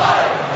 Fire!